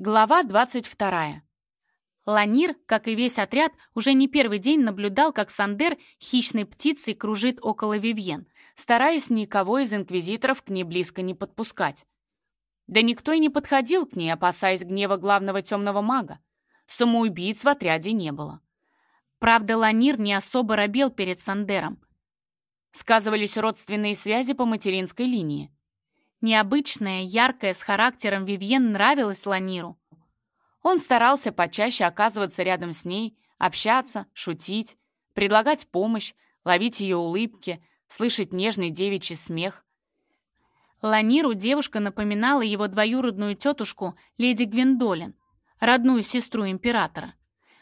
Глава 22. Ланир, как и весь отряд, уже не первый день наблюдал, как Сандер хищной птицей кружит около Вивьен, стараясь никого из инквизиторов к ней близко не подпускать. Да никто и не подходил к ней, опасаясь гнева главного темного мага. Самоубийц в отряде не было. Правда, Ланир не особо робел перед Сандером. Сказывались родственные связи по материнской линии. Необычная, яркая, с характером Вивьен нравилась Ланиру. Он старался почаще оказываться рядом с ней, общаться, шутить, предлагать помощь, ловить ее улыбки, слышать нежный девичий смех. Ланиру девушка напоминала его двоюродную тетушку леди Гвендолин, родную сестру императора.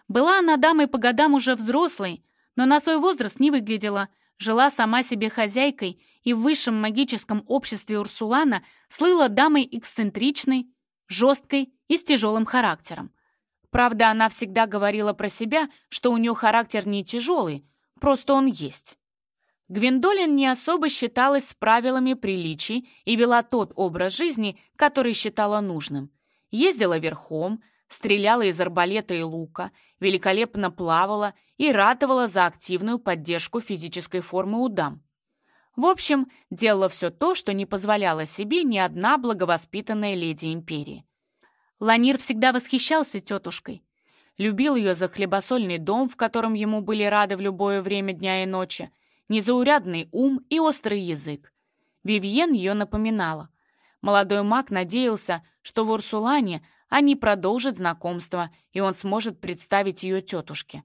Была она дамой по годам уже взрослой, но на свой возраст не выглядела, жила сама себе хозяйкой и в высшем магическом обществе Урсулана слыла дамой эксцентричной, жесткой и с тяжелым характером. Правда, она всегда говорила про себя, что у нее характер не тяжелый, просто он есть. Гвиндолин не особо считалась с правилами приличий и вела тот образ жизни, который считала нужным. Ездила верхом, стреляла из арбалета и лука, великолепно плавала и ратовала за активную поддержку физической формы у дам. В общем, делала все то, что не позволяла себе ни одна благовоспитанная леди империи. Ланир всегда восхищался тетушкой. Любил ее за хлебосольный дом, в котором ему были рады в любое время дня и ночи, незаурядный ум и острый язык. Вивьен ее напоминала. Молодой маг надеялся, что в Урсулане они продолжат знакомство, и он сможет представить ее тетушке.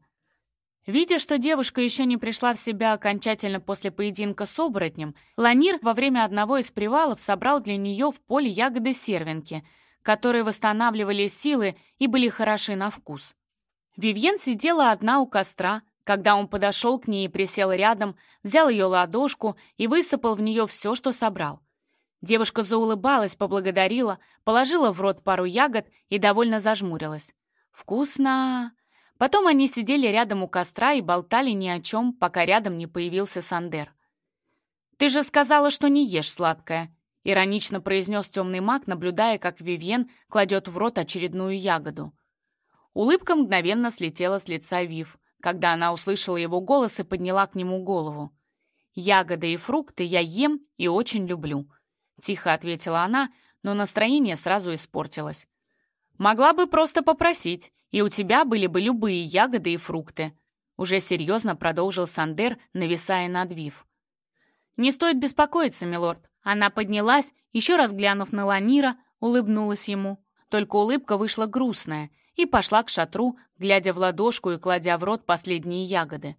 Видя, что девушка еще не пришла в себя окончательно после поединка с оборотнем, Ланир во время одного из привалов собрал для нее в поле ягоды сервинки, которые восстанавливали силы и были хороши на вкус. Вивьен сидела одна у костра, когда он подошел к ней и присел рядом, взял ее ладошку и высыпал в нее все, что собрал. Девушка заулыбалась, поблагодарила, положила в рот пару ягод и довольно зажмурилась. «Вкусно!» Потом они сидели рядом у костра и болтали ни о чем, пока рядом не появился Сандер. «Ты же сказала, что не ешь сладкое», — иронично произнес темный маг, наблюдая, как Вивьен кладет в рот очередную ягоду. Улыбка мгновенно слетела с лица Вив, когда она услышала его голос и подняла к нему голову. «Ягоды и фрукты я ем и очень люблю», — тихо ответила она, но настроение сразу испортилось. «Могла бы просто попросить, и у тебя были бы любые ягоды и фрукты», уже серьезно продолжил Сандер, нависая над Вив. «Не стоит беспокоиться, милорд». Она поднялась, еще раз глянув на Ланира, улыбнулась ему. Только улыбка вышла грустная и пошла к шатру, глядя в ладошку и кладя в рот последние ягоды.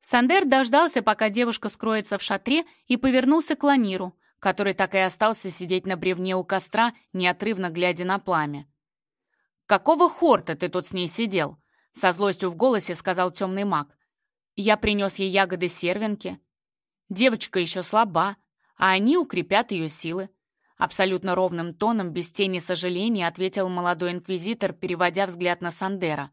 Сандер дождался, пока девушка скроется в шатре, и повернулся к Ланиру, который так и остался сидеть на бревне у костра, неотрывно глядя на пламя. «Какого хорта ты тут с ней сидел?» Со злостью в голосе сказал темный маг. «Я принес ей ягоды сервинки. Девочка еще слаба, а они укрепят ее силы». Абсолютно ровным тоном, без тени сожаления, ответил молодой инквизитор, переводя взгляд на Сандера.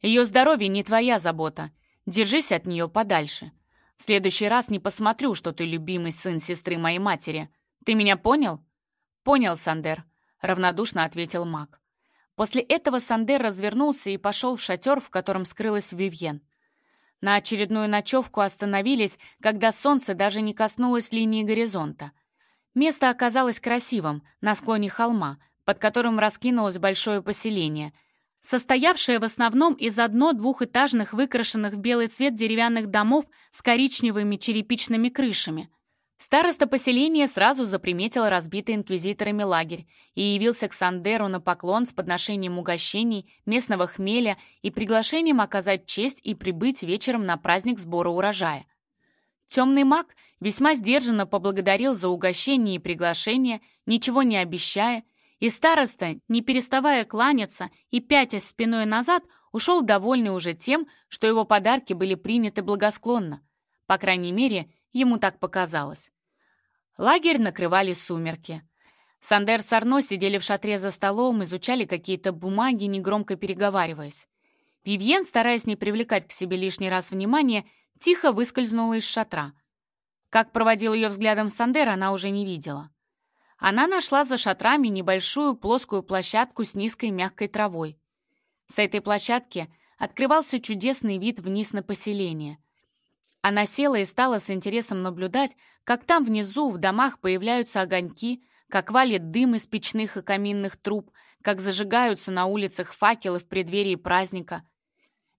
«Ее здоровье не твоя забота. Держись от нее подальше. В следующий раз не посмотрю, что ты любимый сын сестры моей матери. Ты меня понял?» «Понял, Сандер», — равнодушно ответил маг. После этого Сандер развернулся и пошел в шатер, в котором скрылась Вивьен. На очередную ночевку остановились, когда солнце даже не коснулось линии горизонта. Место оказалось красивым, на склоне холма, под которым раскинулось большое поселение, состоявшее в основном из одно-двухэтажных выкрашенных в белый цвет деревянных домов с коричневыми черепичными крышами — Староста поселения сразу заприметил разбитый инквизиторами лагерь и явился к Сандеру на поклон с подношением угощений, местного хмеля и приглашением оказать честь и прибыть вечером на праздник сбора урожая. Темный маг весьма сдержанно поблагодарил за угощение и приглашение, ничего не обещая, и староста, не переставая кланяться и пятясь спиной назад, ушел довольный уже тем, что его подарки были приняты благосклонно. По крайней мере, Ему так показалось. Лагерь накрывали сумерки. Сандер с Арно сидели в шатре за столом, изучали какие-то бумаги, негромко переговариваясь. Вивьен, стараясь не привлекать к себе лишний раз внимания, тихо выскользнула из шатра. Как проводил ее взглядом Сандер, она уже не видела. Она нашла за шатрами небольшую плоскую площадку с низкой мягкой травой. С этой площадки открывался чудесный вид вниз на поселение. Она села и стала с интересом наблюдать, как там внизу в домах появляются огоньки, как валит дым из печных и каминных труб, как зажигаются на улицах факелы в преддверии праздника.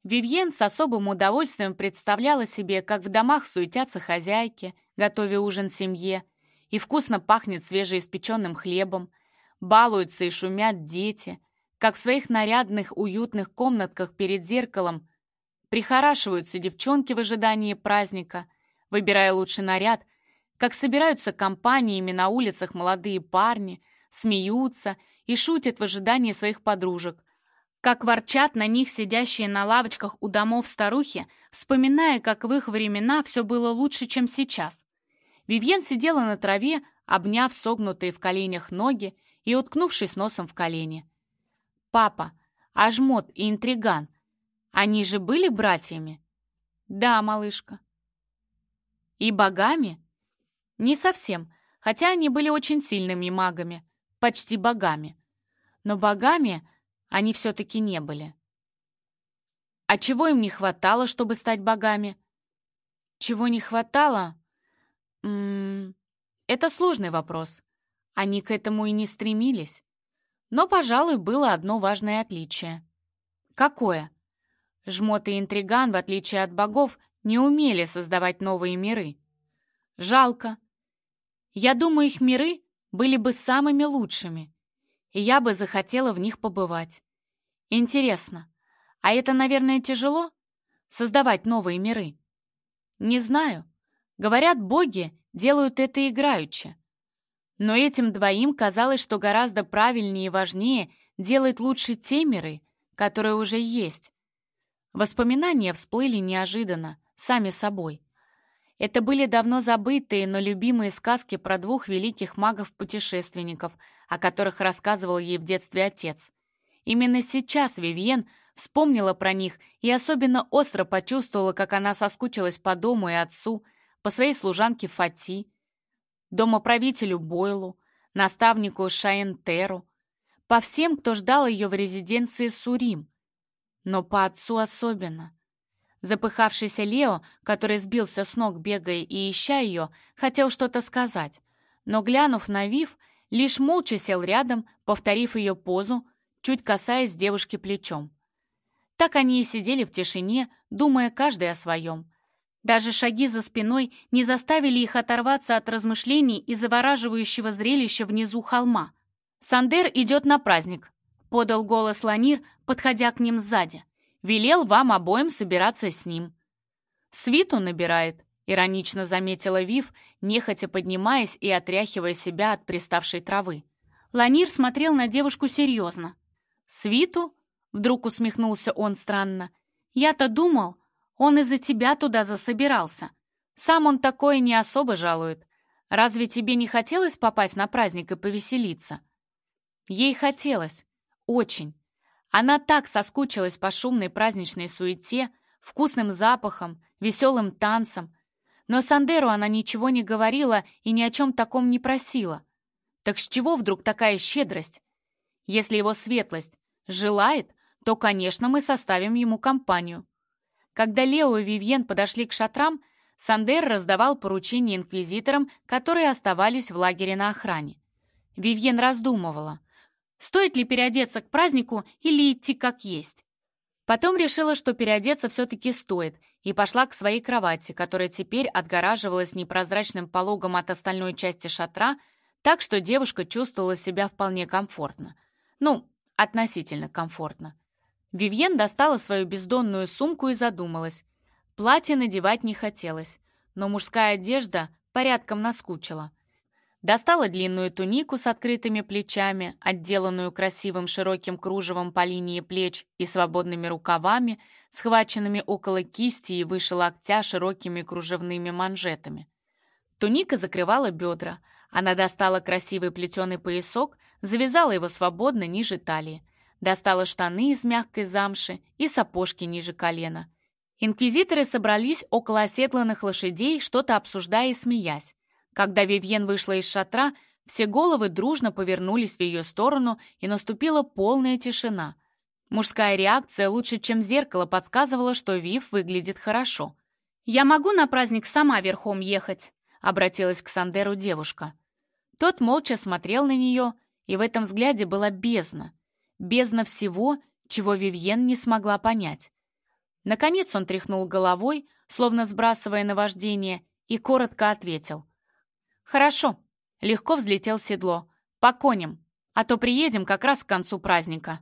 Вивьен с особым удовольствием представляла себе, как в домах суетятся хозяйки, готовя ужин семье, и вкусно пахнет свежеиспеченным хлебом, балуются и шумят дети, как в своих нарядных уютных комнатках перед зеркалом прихорашиваются девчонки в ожидании праздника, выбирая лучший наряд, как собираются компаниями на улицах молодые парни, смеются и шутят в ожидании своих подружек, как ворчат на них сидящие на лавочках у домов старухи, вспоминая, как в их времена все было лучше, чем сейчас. Вивьен сидела на траве, обняв согнутые в коленях ноги и уткнувшись носом в колени. «Папа, а жмот и интриган, они же были братьями?» «Да, малышка». «И богами?» «Не совсем, хотя они были очень сильными магами, почти богами. Но богами они все-таки не были. А чего им не хватало, чтобы стать богами? Чего не хватало? М -м -м, это сложный вопрос. Они к этому и не стремились. Но, пожалуй, было одно важное отличие. Какое? Жмот и интриган, в отличие от богов, не умели создавать новые миры. Жалко. Я думаю, их миры были бы самыми лучшими, и я бы захотела в них побывать. Интересно, а это, наверное, тяжело? Создавать новые миры? Не знаю. Говорят, боги делают это играючи. Но этим двоим казалось, что гораздо правильнее и важнее делать лучше те миры, которые уже есть. Воспоминания всплыли неожиданно, сами собой. Это были давно забытые, но любимые сказки про двух великих магов-путешественников — о которых рассказывал ей в детстве отец. Именно сейчас Вивьен вспомнила про них и особенно остро почувствовала, как она соскучилась по дому и отцу, по своей служанке Фати, домоправителю Бойлу, наставнику Шаентеру, по всем, кто ждал ее в резиденции Сурим, но по отцу особенно. Запыхавшийся Лео, который сбился с ног, бегая и ища ее, хотел что-то сказать, но, глянув на Вив, лишь молча сел рядом, повторив ее позу, чуть касаясь девушки плечом. Так они и сидели в тишине, думая каждый о своем. Даже шаги за спиной не заставили их оторваться от размышлений и завораживающего зрелища внизу холма. «Сандер идет на праздник», — подал голос Ланир, подходя к ним сзади. «Велел вам обоим собираться с ним». «Свиту набирает», Иронично заметила Вив, нехотя поднимаясь и отряхивая себя от приставшей травы. Ланир смотрел на девушку серьезно. «Свиту?» — вдруг усмехнулся он странно. «Я-то думал, он из-за тебя туда засобирался. Сам он такое не особо жалует. Разве тебе не хотелось попасть на праздник и повеселиться?» Ей хотелось. Очень. Она так соскучилась по шумной праздничной суете, вкусным запахам, веселым танцам, но Сандеру она ничего не говорила и ни о чем таком не просила. Так с чего вдруг такая щедрость? Если его светлость желает, то, конечно, мы составим ему компанию. Когда Лео и Вивьен подошли к шатрам, Сандер раздавал поручения инквизиторам, которые оставались в лагере на охране. Вивьен раздумывала, стоит ли переодеться к празднику или идти как есть. Потом решила, что переодеться все-таки стоит, и пошла к своей кровати, которая теперь отгораживалась непрозрачным пологом от остальной части шатра, так что девушка чувствовала себя вполне комфортно. Ну, относительно комфортно. Вивьен достала свою бездонную сумку и задумалась. Платье надевать не хотелось, но мужская одежда порядком наскучила. Достала длинную тунику с открытыми плечами, отделанную красивым широким кружевом по линии плеч и свободными рукавами, схваченными около кисти и выше локтя широкими кружевными манжетами. Туника закрывала бедра. Она достала красивый плетеный поясок, завязала его свободно ниже талии. Достала штаны из мягкой замши и сапожки ниже колена. Инквизиторы собрались около оседланных лошадей, что-то обсуждая и смеясь. Когда Вивьен вышла из шатра, Все головы дружно повернулись в ее сторону, и наступила полная тишина. Мужская реакция лучше, чем зеркало, подсказывала, что Вив выглядит хорошо. «Я могу на праздник сама верхом ехать?» — обратилась к Сандеру девушка. Тот молча смотрел на нее, и в этом взгляде была бездна. Бездна всего, чего Вивьен не смогла понять. Наконец он тряхнул головой, словно сбрасывая наваждение, и коротко ответил. «Хорошо». Легко взлетел седло. «По коням, а то приедем как раз к концу праздника».